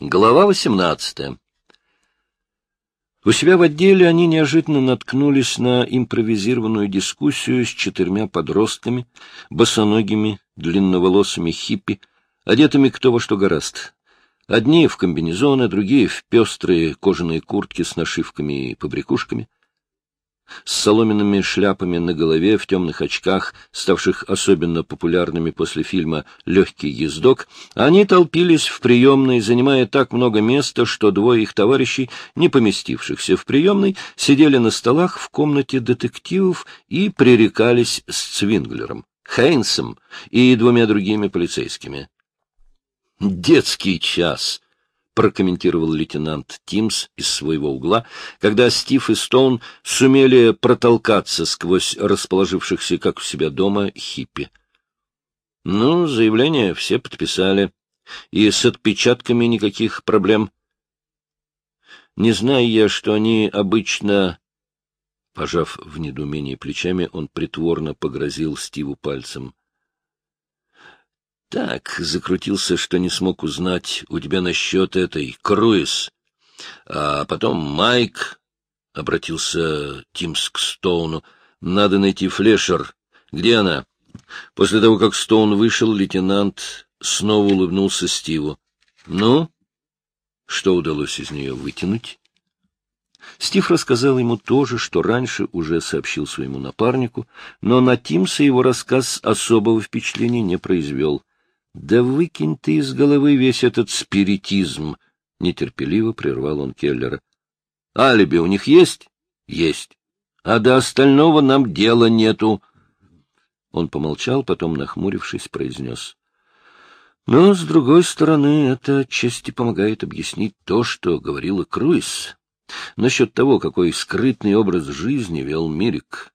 Глава 18. У себя в отделе они неожиданно наткнулись на импровизированную дискуссию с четырьмя подростками, босоногими, длинноволосыми хиппи, одетыми кто во что гораст. Одни в комбинезоны, другие в пестрые кожаные куртки с нашивками и побрякушками с соломенными шляпами на голове, в темных очках, ставших особенно популярными после фильма «Легкий ездок», они толпились в приемной, занимая так много места, что двое их товарищей, не поместившихся в приемной, сидели на столах в комнате детективов и пререкались с Цвинглером, Хейнсом и двумя другими полицейскими. «Детский час!» — прокомментировал лейтенант Тимс из своего угла, когда Стив и Стоун сумели протолкаться сквозь расположившихся, как у себя дома, хиппи. Ну, заявление все подписали, и с отпечатками никаких проблем. Не зная я, что они обычно... Пожав в недоумении плечами, он притворно погрозил Стиву пальцем. Так, закрутился, что не смог узнать у тебя насчет этой, Круиз. А потом Майк, — обратился Тимс к Стоуну, — надо найти Флешер. Где она? После того, как Стоун вышел, лейтенант снова улыбнулся Стиву. — Ну? Что удалось из нее вытянуть? Стив рассказал ему то же, что раньше уже сообщил своему напарнику, но на Тимса его рассказ особого впечатления не произвел — да выкинь ты из головы весь этот спиритизм, — нетерпеливо прервал он Келлера. — Алиби у них есть? — Есть. А до остального нам дела нету. Он помолчал, потом, нахмурившись, произнес. — Но, с другой стороны, это отчасти помогает объяснить то, что говорила Круиз насчет того, какой скрытный образ жизни вел Мирик.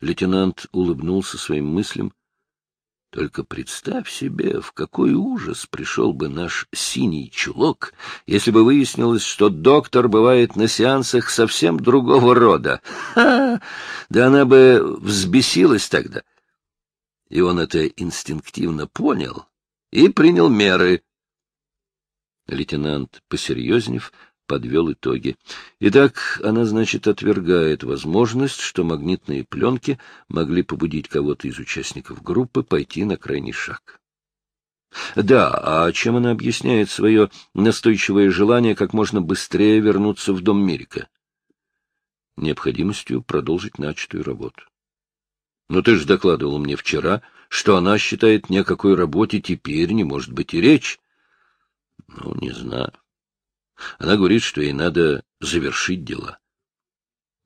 Лейтенант улыбнулся своим мыслям, только представь себе, в какой ужас пришел бы наш синий чулок, если бы выяснилось, что доктор бывает на сеансах совсем другого рода. Ха! Да она бы взбесилась тогда. И он это инстинктивно понял и принял меры. Лейтенант, посерьезнев, подвел итоги. Итак, она, значит, отвергает возможность, что магнитные пленки могли побудить кого-то из участников группы пойти на крайний шаг. Да, а чем она объясняет свое настойчивое желание как можно быстрее вернуться в дом Мирика? Необходимостью продолжить начатую работу. Но ты же докладывал мне вчера, что она считает ни о какой работе теперь не может быть и речь. Ну, не знаю. Она говорит, что ей надо завершить дела.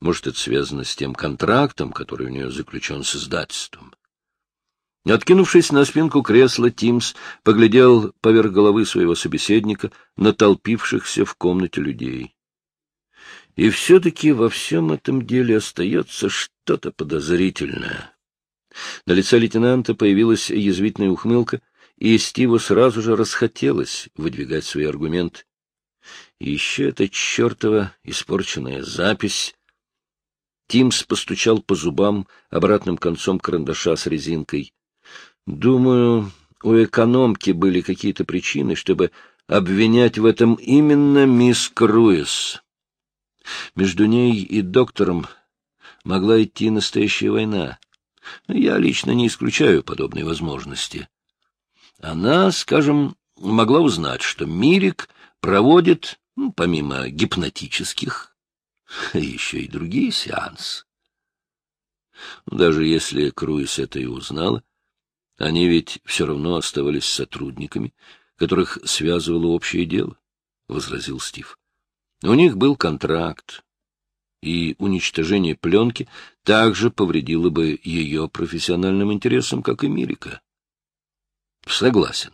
Может, это связано с тем контрактом, который у нее заключен с издательством. Откинувшись на спинку кресла, Тимс поглядел поверх головы своего собеседника на толпившихся в комнате людей. И все-таки во всем этом деле остается что-то подозрительное. На лице лейтенанта появилась язвительная ухмылка, и Стиву сразу же расхотелось выдвигать свои аргументы. И еще эта чертова испорченная запись. Тимс постучал по зубам обратным концом карандаша с резинкой. Думаю, у экономки были какие-то причины, чтобы обвинять в этом именно мисс Круиз. Между ней и доктором могла идти настоящая война. Я лично не исключаю подобной возможности. Она, скажем, могла узнать, что Мирик проводит ну, помимо гипнотических, еще и другие сеансы. Даже если Круиз это и узнала, они ведь все равно оставались сотрудниками, которых связывало общее дело, — возразил Стив. У них был контракт, и уничтожение пленки также повредило бы ее профессиональным интересам, как и Мирика. Согласен.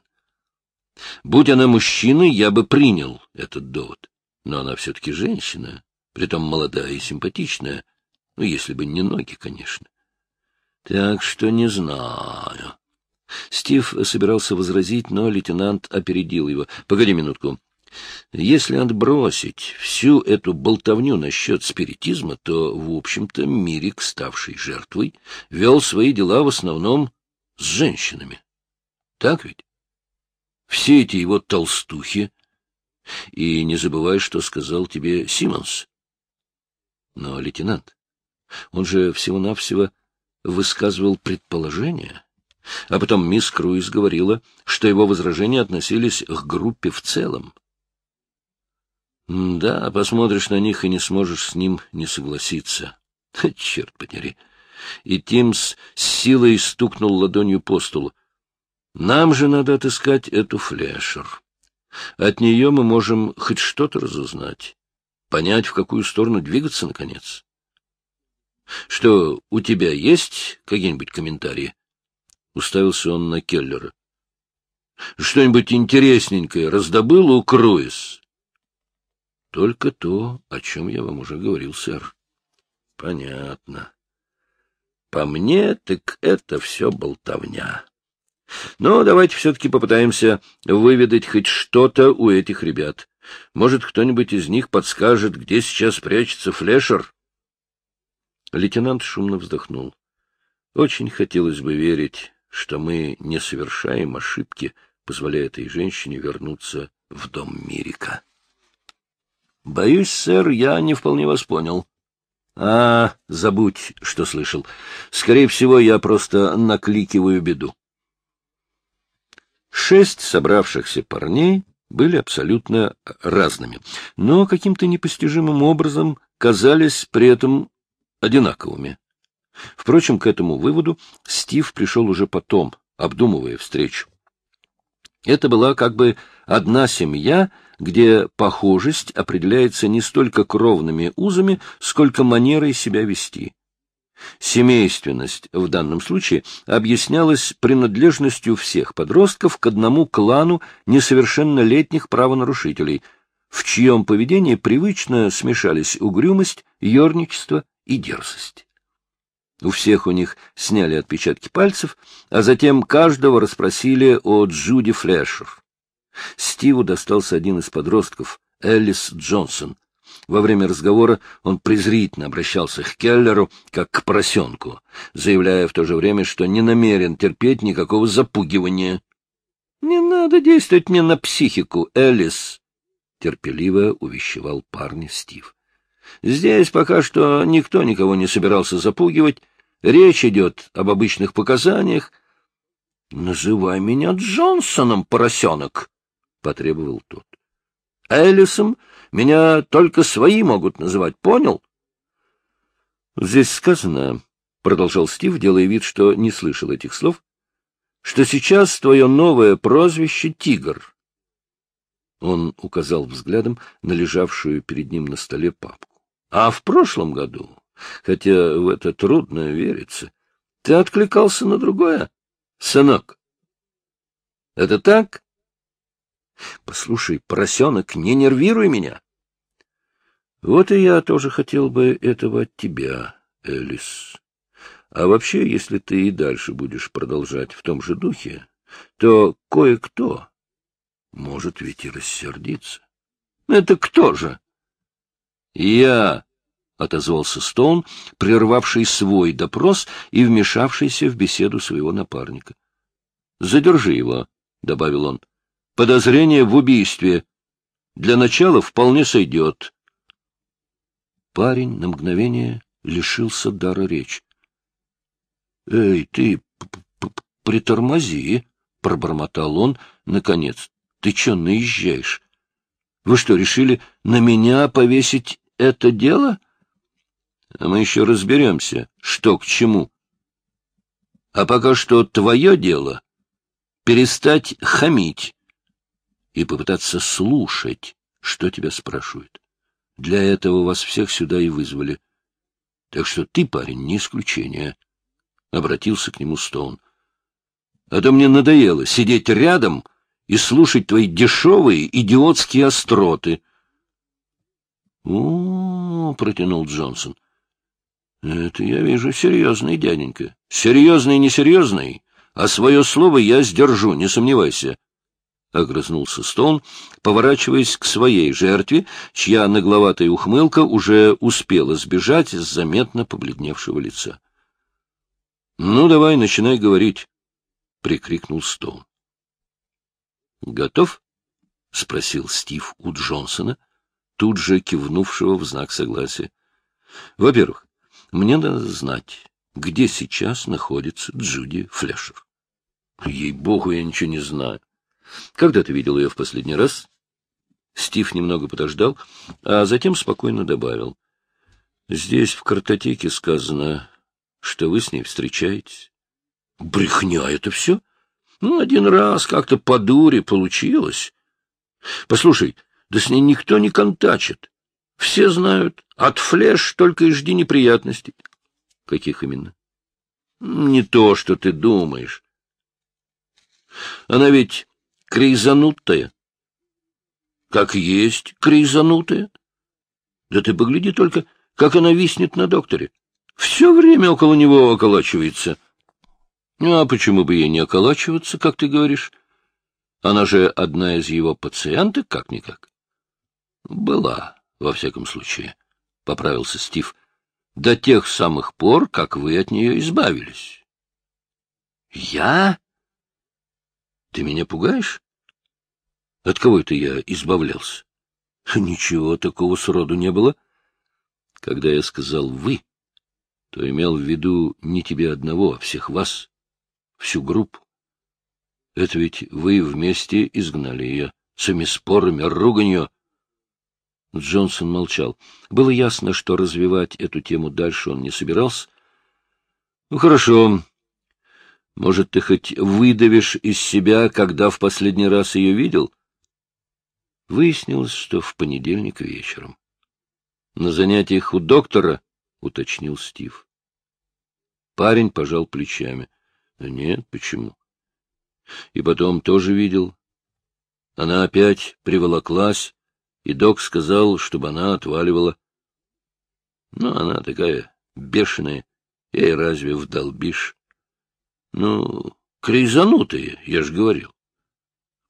Будь она мужчиной, я бы принял этот довод. Но она все-таки женщина, притом молодая и симпатичная. Ну, если бы не ноги, конечно. Так что не знаю. Стив собирался возразить, но лейтенант опередил его. — Погоди минутку. Если отбросить всю эту болтовню насчет спиритизма, то, в общем-то, Мирик, ставший жертвой, вел свои дела в основном с женщинами. Так ведь? Все эти его толстухи И не забывай, что сказал тебе Симмонс. Но, лейтенант, он же всего-навсего высказывал предположение. А потом мисс Круиз говорила, что его возражения относились к группе в целом. Да, посмотришь на них и не сможешь с ним не согласиться. Черт подери! И Тимс с силой стукнул ладонью по столу. Нам же надо отыскать эту флешер. От нее мы можем хоть что-то разузнать, понять, в какую сторону двигаться, наконец. Что, у тебя есть какие-нибудь комментарии? Уставился он на Келлера. Что-нибудь интересненькое раздобыл у Круиз? Только то, о чем я вам уже говорил, сэр. Понятно. По мне, так это все болтовня. Но давайте все-таки попытаемся выведать хоть что-то у этих ребят. Может, кто-нибудь из них подскажет, где сейчас прячется Флешер? Лейтенант шумно вздохнул. Очень хотелось бы верить, что мы не совершаем ошибки, позволяя этой женщине вернуться в дом Мирика. — Боюсь, сэр, я не вполне вас понял. — А, забудь, что слышал. Скорее всего, я просто накликиваю беду. Шесть собравшихся парней были абсолютно разными, но каким-то непостижимым образом казались при этом одинаковыми. Впрочем, к этому выводу Стив пришел уже потом, обдумывая встречу. Это была как бы одна семья, где похожесть определяется не столько кровными узами, сколько манерой себя вести. Семейственность в данном случае объяснялась принадлежностью всех подростков к одному клану несовершеннолетних правонарушителей, в чьем поведении привычно смешались угрюмость, ерничество и дерзость. У всех у них сняли отпечатки пальцев, а затем каждого расспросили о Джуди Флешер. Стиву достался один из подростков, Элис Джонсон. Во время разговора он презрительно обращался к Келлеру, как к поросенку, заявляя в то же время, что не намерен терпеть никакого запугивания. — Не надо действовать мне на психику, Элис, — терпеливо увещевал парня Стив. — Здесь пока что никто никого не собирался запугивать, Речь идет об обычных показаниях. — Называй меня Джонсоном, поросенок, — потребовал тот. — Элисом меня только свои могут называть, понял? — Здесь сказано, — продолжал Стив, делая вид, что не слышал этих слов, — что сейчас твое новое прозвище — Тигр. Он указал взглядом на лежавшую перед ним на столе папку. — А в прошлом году хотя в это трудно верится. Ты откликался на другое, сынок? Это так? Послушай, поросенок, не нервируй меня. Вот и я тоже хотел бы этого от тебя, Элис. А вообще, если ты и дальше будешь продолжать в том же духе, то кое-кто может ведь и рассердиться. Это кто же? Я, — отозвался Стоун, прервавший свой допрос и вмешавшийся в беседу своего напарника. — Задержи его, — добавил он. — Подозрение в убийстве. Для начала вполне сойдет. Парень на мгновение лишился дара речи. — Эй, ты притормози, — пробормотал он, наконец. — Ты что, наезжаешь? Вы что, решили на меня повесить это дело? — а мы еще разберемся, что к чему. А пока что твое дело — перестать хамить и попытаться слушать, что тебя спрашивают. Для этого вас всех сюда и вызвали. Так что ты, парень, не исключение. Обратился к нему Стоун. А то мне надоело сидеть рядом и слушать твои дешевые идиотские остроты. — О, — протянул Джонсон, —— Это я вижу серьезный, дяденька. Серьезный, несерьезный, а свое слово я сдержу, не сомневайся. — огрызнулся Стоун, поворачиваясь к своей жертве, чья нагловатая ухмылка уже успела сбежать с заметно побледневшего лица. — Ну, давай, начинай говорить, — прикрикнул Стоун. — Готов? — спросил Стив у Джонсона, тут же кивнувшего в знак согласия. — Во-первых, мне надо знать, где сейчас находится Джуди Флешер. — Ей-богу, я ничего не знаю. Когда ты видел ее в последний раз? Стив немного подождал, а затем спокойно добавил. — Здесь в картотеке сказано, что вы с ней встречаетесь. — Брехня это все? Ну, один раз как-то по дуре получилось. Послушай, да с ней никто не контачит. Все знают, от флеш только и жди неприятностей. Каких именно? Не то, что ты думаешь. Она ведь крейзанутая. Как есть крейзанутая. Да ты погляди только, как она виснет на докторе. Все время около него околачивается. Ну, а почему бы ей не околачиваться, как ты говоришь? Она же одна из его пациенток, как-никак. Была, во всяком случае, — поправился Стив, — до тех самых пор, как вы от нее избавились. Я? Ты меня пугаешь? От кого это я избавлялся? Ничего такого сроду не было. Когда я сказал «вы», то имел в виду не тебе одного, а всех вас, всю группу. Это ведь вы вместе изгнали ее, всеми спорами, руганью. Джонсон молчал. Было ясно, что развивать эту тему дальше он не собирался. — Ну, хорошо. Может, ты хоть выдавишь из себя, когда в последний раз ее видел? Выяснилось, что в понедельник вечером. — На занятиях у доктора, — уточнил Стив. Парень пожал плечами. — Нет, почему? И потом тоже видел. Она опять приволоклась, и док сказал, чтобы она отваливала. Ну, она такая бешеная, ей разве вдолбишь? Ну, крейзанутая, я же говорил.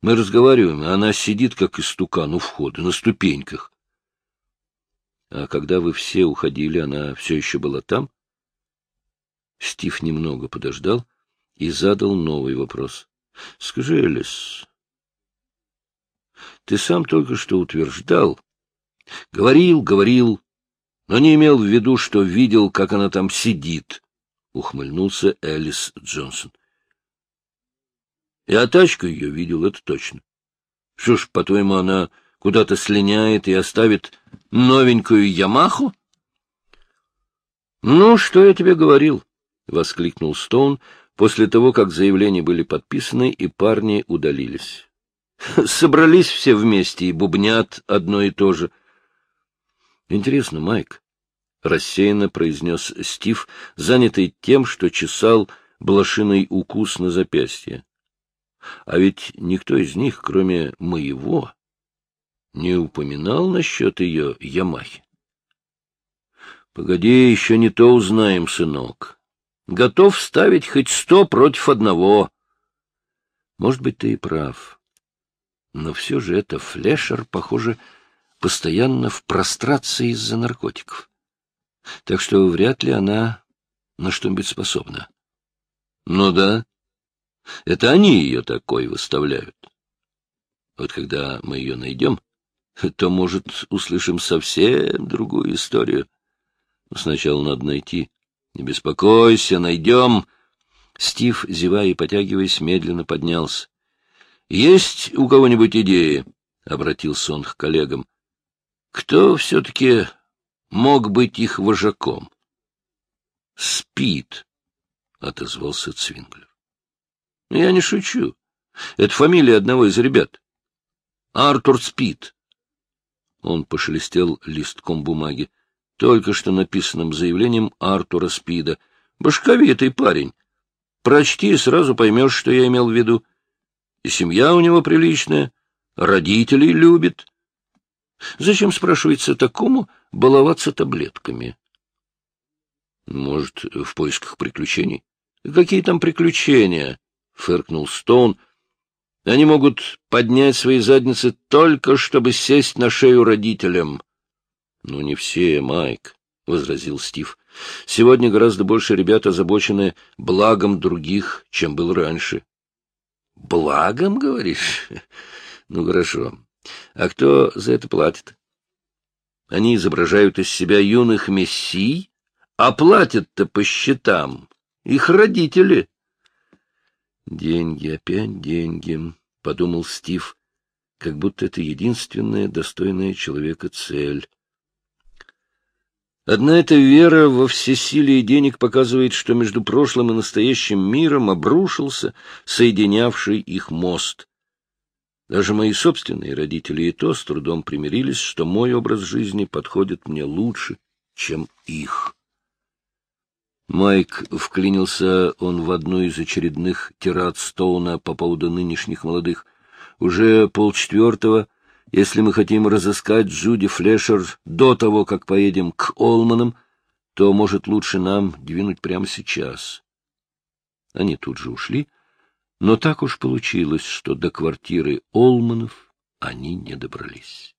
Мы разговариваем, а она сидит, как истукан у входа, на ступеньках. А когда вы все уходили, она все еще была там? Стив немного подождал и задал новый вопрос. — Скажи, Элис, ты сам только что утверждал, говорил, говорил, но не имел в виду, что видел, как она там сидит, — ухмыльнулся Элис Джонсон. Я тачку ее видел, это точно. Что ж, по-твоему, она куда-то слиняет и оставит новенькую Ямаху? — Ну, что я тебе говорил? — воскликнул Стоун, после того, как заявления были подписаны и парни удалились. Собрались все вместе и бубнят одно и то же. — Интересно, Майк, — рассеянно произнес Стив, занятый тем, что чесал блошиный укус на запястье. — А ведь никто из них, кроме моего, не упоминал насчет ее Ямахи. — Погоди, еще не то узнаем, сынок готов ставить хоть сто против одного. Может быть, ты и прав. Но все же это Флешер, похоже, постоянно в прострации из-за наркотиков. Так что вряд ли она на что-нибудь способна. Ну да, это они ее такой выставляют. Вот когда мы ее найдем, то, может, услышим совсем другую историю. Сначала надо найти не беспокойся, найдем. Стив, зевая и потягиваясь, медленно поднялся. — Есть у кого-нибудь идеи? — обратился он к коллегам. — Кто все-таки мог быть их вожаком? — Спит, — отозвался Цвинглер. — Я не шучу. Это фамилия одного из ребят. Артур Спит. Он пошелестел листком бумаги только что написанным заявлением Артура Спида. Башковитый парень. Прочти, и сразу поймешь, что я имел в виду. И семья у него приличная, родителей любит. Зачем, спрашивается, такому баловаться таблетками? Может, в поисках приключений? Какие там приключения? — фыркнул Стоун. Они могут поднять свои задницы только, чтобы сесть на шею родителям. — Ну, не все, Майк, — возразил Стив. — Сегодня гораздо больше ребят озабочены благом других, чем был раньше. — Благом, говоришь? Ну, хорошо. А кто за это платит? Они изображают из себя юных мессий, а платят-то по счетам их родители. Деньги, опять деньги, — подумал Стив, как будто это единственная достойная человека цель. Одна эта вера во всесилие денег показывает, что между прошлым и настоящим миром обрушился соединявший их мост. Даже мои собственные родители и то с трудом примирились, что мой образ жизни подходит мне лучше, чем их. Майк вклинился он в одну из очередных тират Стоуна по поводу нынешних молодых. Уже полчетвертого — если мы хотим разыскать Джуди Флешер до того, как поедем к Олманам, то, может, лучше нам двинуть прямо сейчас. Они тут же ушли, но так уж получилось, что до квартиры Олманов они не добрались.